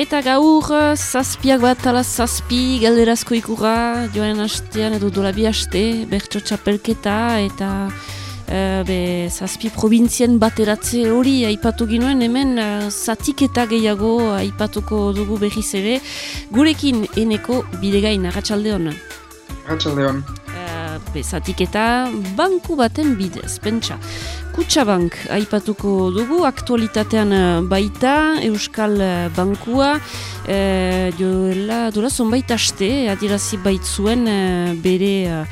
Eta gaur, zazpiak bat ala zazpi galderazko ikurra, joan hastean edo dola bi haste, bertso txapelketa eta uh, be, zazpi provintzien bateratze hori aipatu ginuen, hemen uh, zatiketa gehiago aipatuko dugu berriz ere, gurekin eneko bidegain, agatxalde hona. Agatxalde hona. Uh, zatiketa banku baten bidez, pentsa. Kutsabank aipatuko dugu, aktualitatean eh, baita, Euskal eh, Bankua, e, joela, dola zonbait aste, adirazi baitzuen bere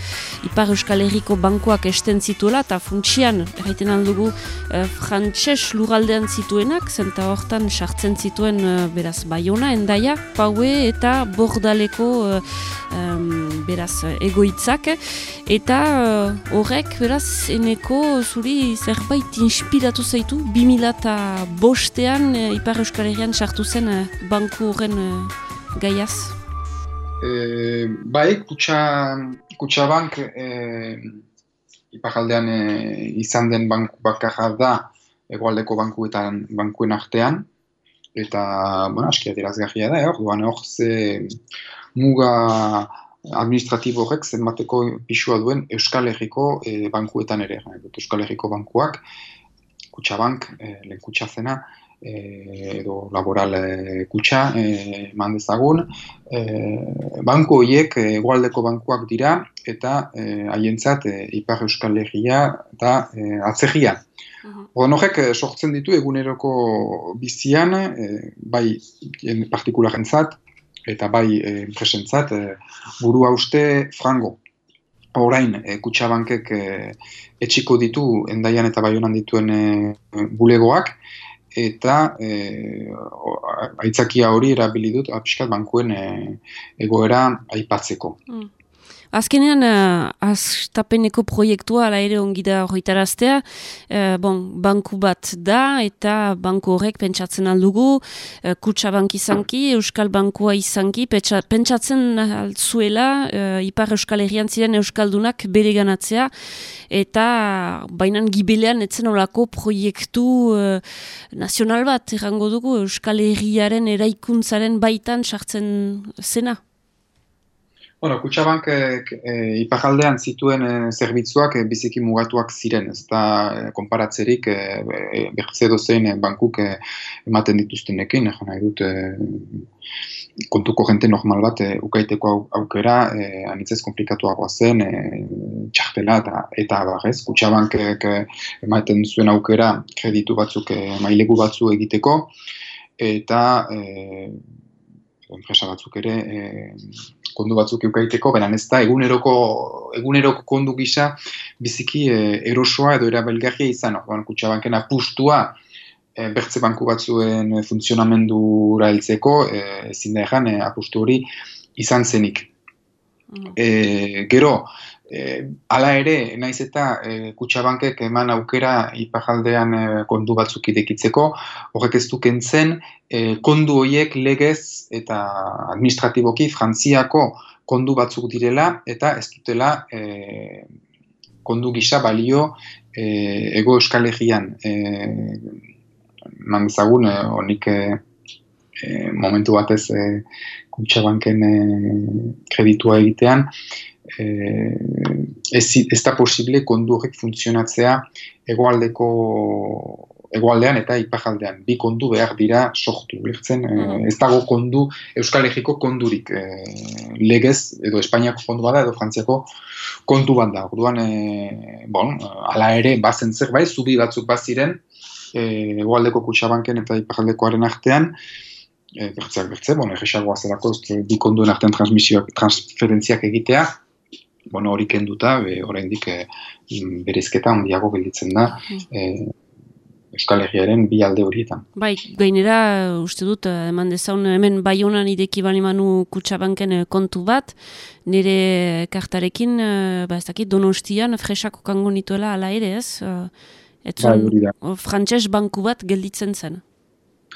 Ipar Euskal Herriko Bankuak esten zituela, eta funtsian, erraiten aldugu, e, frantxez luraldean zituenak, zenta hortan sartzen zituen beraz Bayona, Endaia, Paue eta Bordaleko beraz egoitzak, eta horrek beraz eneko zuri zerbait inspiratu zaitu, 2000 eta bostean e, Ipar Euskal Herrian sartu zen e, banku horren e, gaiaz? E, bai, kutsa, kutsa bank e, Ipar aldean izan den banku bakarra da egualdeko bankuetan bankuen artean eta, bueno, aski aderazgarria da, hor, hor ze muga administratibo horrek zenbateko pisua duen Euskal Herriko e, bankuetan ere. Euskal Herriko bankuak, kutsabank, e, lehen kutsa zena, e, edo laboral e, kutsa, e, mandezagun, e, banku horiek egualdeko bankuak dira, eta haientzat e, Ipar Euskal Herria eta e, atzegia. Horren horrek sortzen ditu eguneroko bizian, e, bai partikularentzat, eta bai e, enpresentzat e, burua uste frango. Orain, e, kutsabankek e, etxiko ditu endaian eta baionan dituen e, bulegoak, eta e, aitzakia hori erabili dut apiskat bankuen e, egoera aipatzeko. Mm. Azkenean, uh, aztapeneko proiektua ala ere ongi da horretaraztea, uh, bon, banku bat da eta banku horrek pentsatzen aldugu, uh, kutsa bank izanki, euskal bankua izanki, pentsatzen altzuela, uh, ipar euskal herrian ziren euskaldunak bere ganatzea, eta bainan gibelean etzen olako proiektu uh, nazional bat, errango dugu, euskal herriaren eraikuntzaren baitan sartzen zena. Bueno, Kutsabank e, ipajaldean zituen e, zerbitzuak e, biziki mugatuak ziren, ez da e, konparatzerik e, e, bertze dozein bankuk e, ematen dituztenekin, e, nahi dut e, kontuko jente normal bat e, ukaiteko aukera, e, anitzez komplikatuagoa zen, e, txartela eta, eta barrez, Kutsabank e, ematen zuen aukera kreditu batzuk, e, mailegu batzu egiteko, eta e, enpresa batzuk ere e, kondu batzuk eukaiteko, beran ez da eguneroko, eguneroko kondu gisa biziki e, erosoa edo erabilgarria izan, no? kutsabanken apustua e, bertze banku batzuen funtzionamendura heltzeko, e, ezin da egan, e, apustu hori izan zenik. Mm. E, gero, E, ala ere, naiz eta e, kutsabankek eman aukera ipajaldean e, kondu batzuk idekitzeko, horrek ez dukentzen e, kondu horiek legez eta administratiboki frantziako kondu batzuk direla eta ez dutela e, kondu gisa balio e, ego euskal. E, Mandezagun, honik e, momentu batez e, kutsabanken e, kreditua egitean, eh, ez, ez da posible kondu horrek funtzionatzea egoaldeko egoaldean eta ipajaldean. Bi kondu behar dira sortu. Lertzen, mm ez dago kondu, Euskal Herriko kondurik eh, legez, edo Espainiako kondu bada, edo Frantziako kontu bat da. Orduan, e, bon, ala ere, bazen zer bai, zubi batzuk baziren, e, egoaldeko kutsabanken eta ipajaldekoaren artean, e, bertzeak bertze, bon, egesagoa zerako, bi konduen artean transmisioak, transferentziak egitea, bueno, hori kenduta, be, oraindik e, berizketa handiago gelditzen da, e, Euskal Herriaren bi alde horietan. Bai, gainera, uste dut, eh, eman dezaun, hemen bai honan ideki bali manu kutsabanken kontu bat, nire kartarekin, ba ez dakit, donostian, fresako kango nituela ala ere ez, etzun, bai, frantxez banku bat gelditzen zen.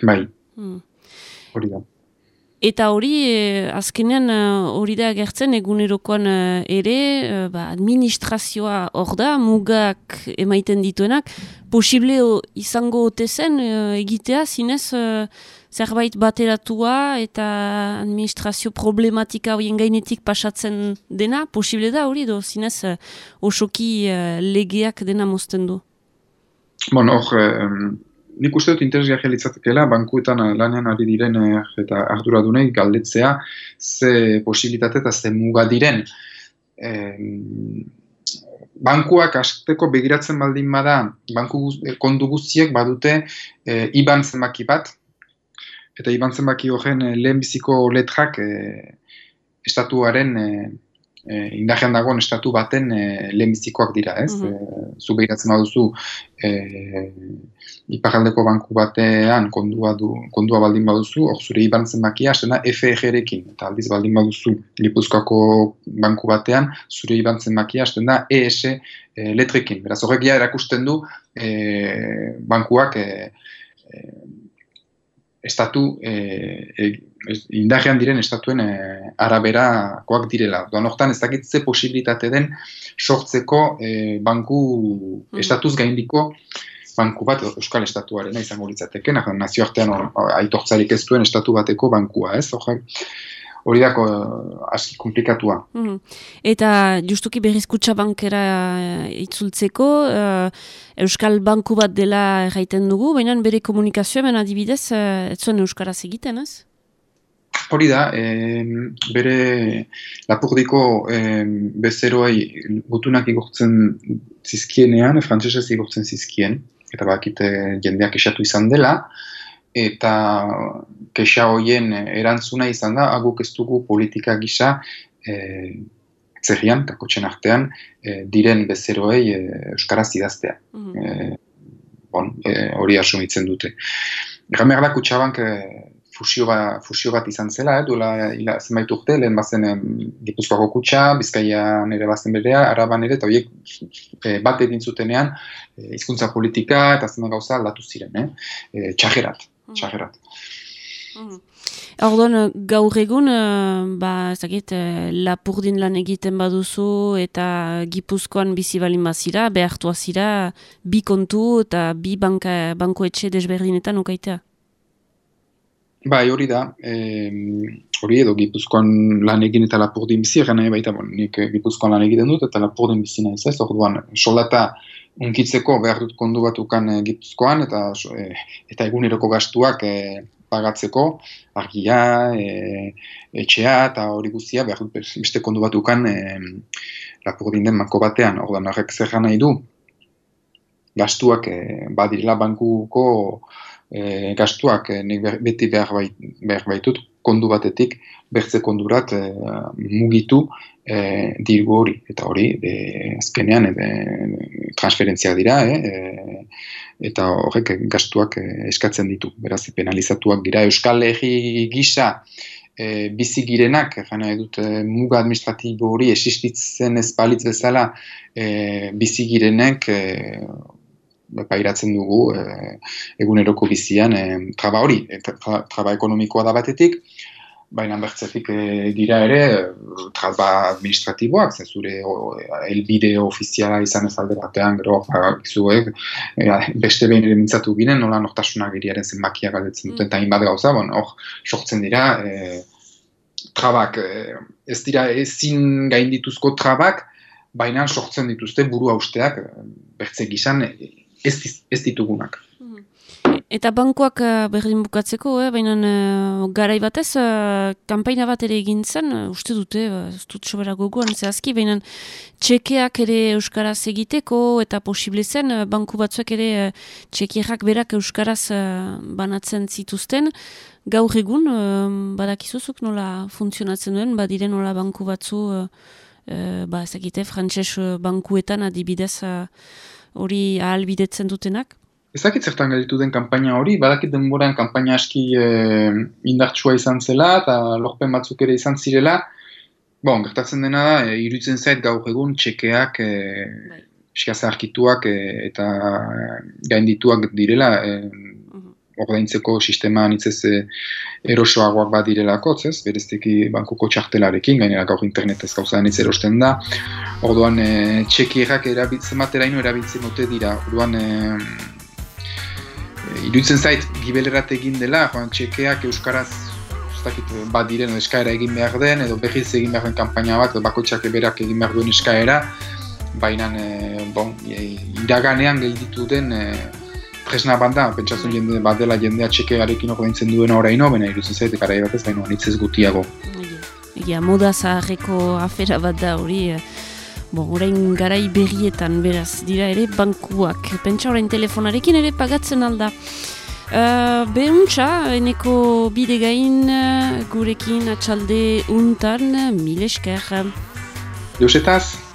Bai, hmm. hori da. Eta hori, eh, azkenean eh, hori da gertzen egunerokoan eh, ere, ba, administrazioa hor da, mugak emaiten dituenak, posible izango ote zen egitea, zinez zerbait bateratua eta administrazio problematika horien gainetik pasatzen dena, posible da hori do, zinez osoki legeak dena mozten du? Bon, hor, nik uste dut interesia jelitzatekela, bankuetan lanean ari diren eta arduradunei galdetzea ze posibilitate eta ze muga diren. bankuak asteko begiratzen baldin bada, banku kondu guztiek badute e, iban zenbaki bat, eta iban zenbaki horren e, lehenbiziko letrak e, estatuaren e, e, indajean dagoen estatu baten e, lehenbizikoak dira, ez? Mm -hmm. zu behiratzen baduzu e, iparaldeko banku batean kondua, du, kondua baldin baduzu, hor zure iban zenbakia asena FEG-rekin, eta aldiz baldin baduzu Lipuzkoako banku batean, zure iban zenbakia asten da ES e, letrekin. Beraz, horrek erakusten du e, bankuak e, estatu e, indajean diren estatuen e, araberakoak direla. Doan hortan ez dakit ze posibilitate den sortzeko e, banku mm. estatuz gaindiko banku bat Euskal Estatuaren izango litzateke, nazioartean aitortzarik ez duen estatu bateko bankua, ez? hori dako aski komplikatua. Mm Eta justuki berrizkutsa bankera eh, itzultzeko, uh, Euskal Banku bat dela erraiten dugu, baina bere komunikazioa ben adibidez, uh, ez zuen Euskaraz egiten, ez? Hori da, bere lapurdiko eh, bezeroai gutunak igortzen zizkienean, frantzesez igortzen zizkien, eta bakite jendeak esatu izan dela, eta kexa hoien erantzuna izan da, aguk ez dugu politika gisa e, zerrian, kakotxen artean, e, diren bezeroei e, Euskaraz idaztea. Mm bon, hori asumitzen dute. Behar da, kutsabank fusio, ba, fusio bat izan zela, eh, duela ila, zenbait urte, lehen bazen Gipuzkoako kutsa, Bizkaia nire bazen berea, Araban ere, eta horiek e, bat egin zutenean, hizkuntza politika eta zenbait gauza aldatu ziren, eh? e, txajerat, mm. txajerat. Mm. Gaur egun, ba, ezagit, uh, lapurdin lan egiten baduzu eta gipuzkoan bizi balin bazira, behartua zira, bi kontu eta bi banka, banko etxe desberdinetan okaitea? Bai, hori da, e, hori edo gipuzkoan lan egin eta lapurdin bizi, egan baita, bon, nik gipuzkoan lan egiten dut eta lapurdin bizi nahi ez, orduan, soldata unkitzeko behar dut kondu batukan e, gipuzkoan eta e, eta eguneroko gastuak e, pagatzeko, argia, e, etxea eta hori guztia, behar dut beste kondu bat ukan e, lapurdin den banko batean, hor da, narrek zer nahi du, gastuak e, badirela bankuko e, gastuak e, nik beti behar, bai, behar baitut, kondu batetik, bertze kondurat e, mugitu e, dirgu hori, eta hori, e, azkenean, e, transferentzia dira, e, eta horrek gastuak eskatzen ditu, beraz penalizatuak dira. Euskal Herri gisa e, bizi girenak, jana edut, e, muga administratibo hori existitzen ez balitz bezala e, bizi girenek e, pairatzen dugu eguneroko bizian e, traba hori, traba ekonomikoa da batetik, baina bertzetik e, dira ere traba administratiboak, ze zure elbide ofiziala izan ez alde batean, gero, zuek, e, beste behin ere mintzatu ginen, nola nortasuna giriaren zenbakia galdetzen duten, mm. eta inbat gauza, bon, hor, sortzen dira, e, trabak, e, ez dira ezin gain dituzko trabak, baina sortzen dituzte buru hausteak, bertze gizan, ez, ez ditugunak. Eta bankoak uh, berdin bukatzeko, eh? baina uh, garai batez, uh, kampaina bat ere egin zen, uh, uste dute, uh, ez dut sobera gogoan zehazki, baina txekeak ere Euskaraz egiteko, eta posible zen, uh, banku batzuak ere uh, txekeak berak Euskaraz uh, banatzen zituzten, gaur egun, uh, badakizuzuk nola funtzionatzen duen, badiren nola banku batzu, uh, uh, ba, ezagite, frantxez bankuetan adibidez hori ahalbidetzen dutenak? Ezakit zertan galitu den kanpaina hori, badakit denboran kanpaina aski e, indartsua izan zela eta lorpen batzuk ere izan zirela. Bon, gertatzen dena da, e, iruditzen zait gaur egun txekeak, e, bai. arkituak e, eta gaindituak direla, e, ordaintzeko sistema nitzez e, erosoagoak bat direlako, ez? Berezteki bankuko txartelarekin, gainera gaur internetez gauza nitz erosten da. Orduan, e, txekierak erabiltzen batera ino erabiltzen dute dira. Orduan, e, iruditzen zait, gibelerat egin dela, joan txekeak euskaraz dakit, bat diren eskaera egin behar den, edo behiz egin behar den kampaina bat, edo bakotxak berak egin behar duen eskaera, baina e, bon, iraganean gelditu den e, tresna banda, pentsatzen jende bat dela jendea txeke garekin ordaintzen duena oraino, baina iruditzen zait, gara batez, baina nitzez gutiago. Ja, moda zaharreko afera bat da hori, Bon, orain garai berrietan beraz dira ere bankuak. Pentsa orain telefonarekin ere pagatzen alda. Uh, Behuntza, eneko bide gain gurekin atxalde untan, mil esker. Deusetaz.